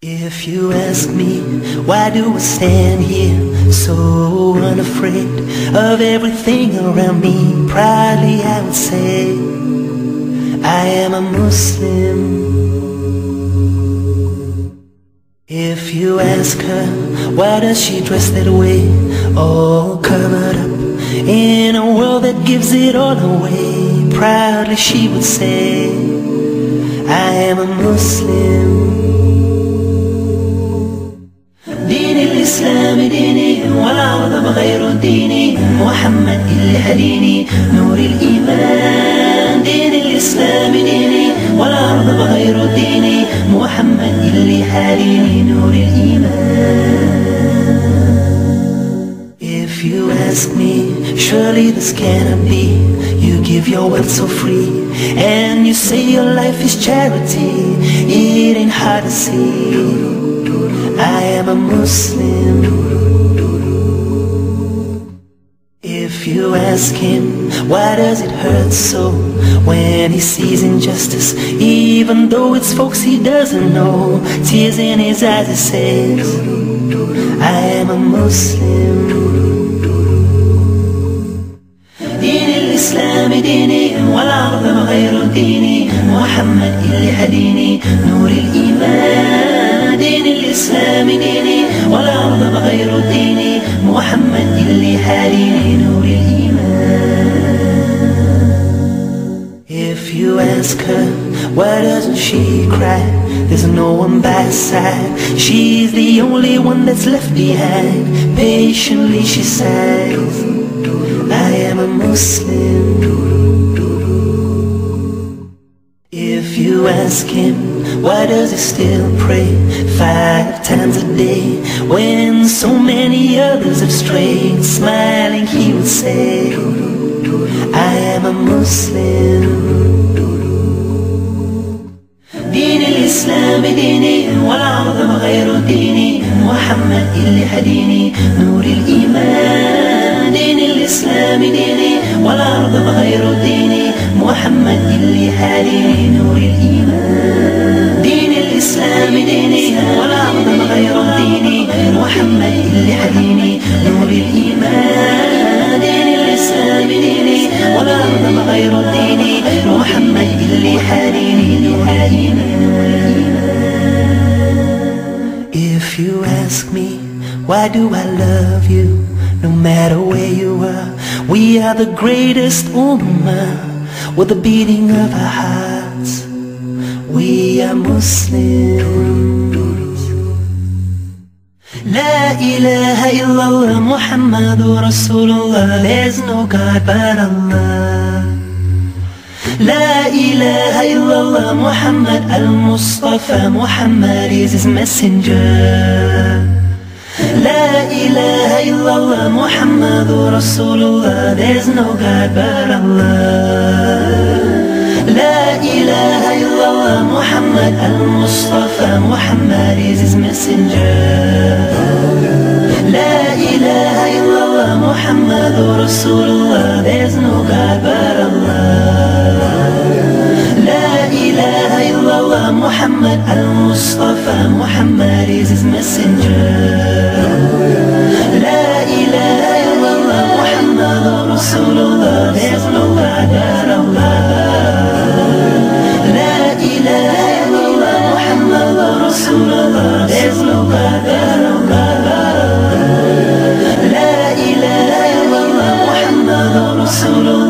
If you ask me, why do I stand here so unafraid of everything around me? Proudly I would say, I am a Muslim. If you ask her, why does she dress that way? All covered up in a world that gives it all away. Proudly she would say, I am a Muslim. بغير ديني محمد اللي هديني نور الإيمان دين الإسلام ديني والعرض بغير ديني محمد اللي هديني نور الإيمان If you ask me, surely this cannot be You give your wealth so free And you say your life is charity It ain't hard to see I am a Muslim. If you ask him, why does it hurt so when he sees injustice? Even though it's folks he doesn't know, tears in his eyes he says, I am a Muslim. دين الإسلام ديني والعرض بغير ديني محمد اللي هديني نور الإيمان ask her, why doesn't she cry? There's no one by side She's the only one that's left behind Patiently she sighs I am a Muslim. If you ask him, why does he still pray five times a day when so many others have strayed? Smiling, he would say, I am a Muslim. نور الإيمان دين الإسلام ديني والأرض بغير ديني. محمد اللي هديني نور الإيمان. دين الإسلام ديني والأرض بغير ديني. محمد اللي هديني نور الإيمان. دين الإسلام ديني والأرض بغير ديني. محمد اللي هديني نور الإيمان. Why do I love you? No matter where you are, we are the greatest ummah with the beating of our hearts. We are Muslims. La ilaha illallah Muhammadur Rasulullah There's no God but Allah La ilaha illallah Muhammad al-Mustafa Muhammad is his messenger La ilaha illallah Muhammadur Rasulullah There's no God but Allah La ilaha illallah Muhammad al-Mustafa Muhammad is his messenger La ilaha illallah Muhammadur Rasulullah There's no God but Allah La ilaha illallah Muhammad al-Mustafa Muhammad is his messenger Muhammadur